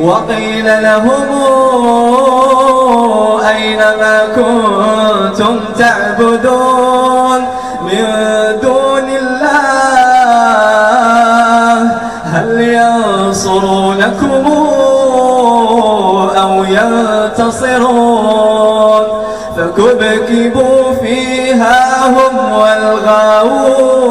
وقيل لهم أين ما كنتم تعبدون من دون الله؟ هل ينصرونكم أو ينتصرون؟ فكبكبوا فيها هم والغاوون.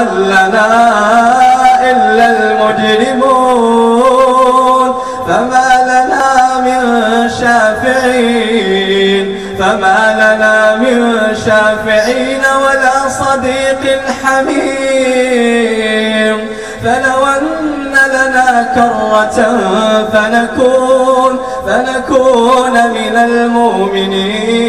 أضلنا إلا المجرمون. فما لنا من شافعين. فما لنا من شافعين ولا صديق حميم. فلو أن لنا كرة فنكون فنكون من المؤمنين.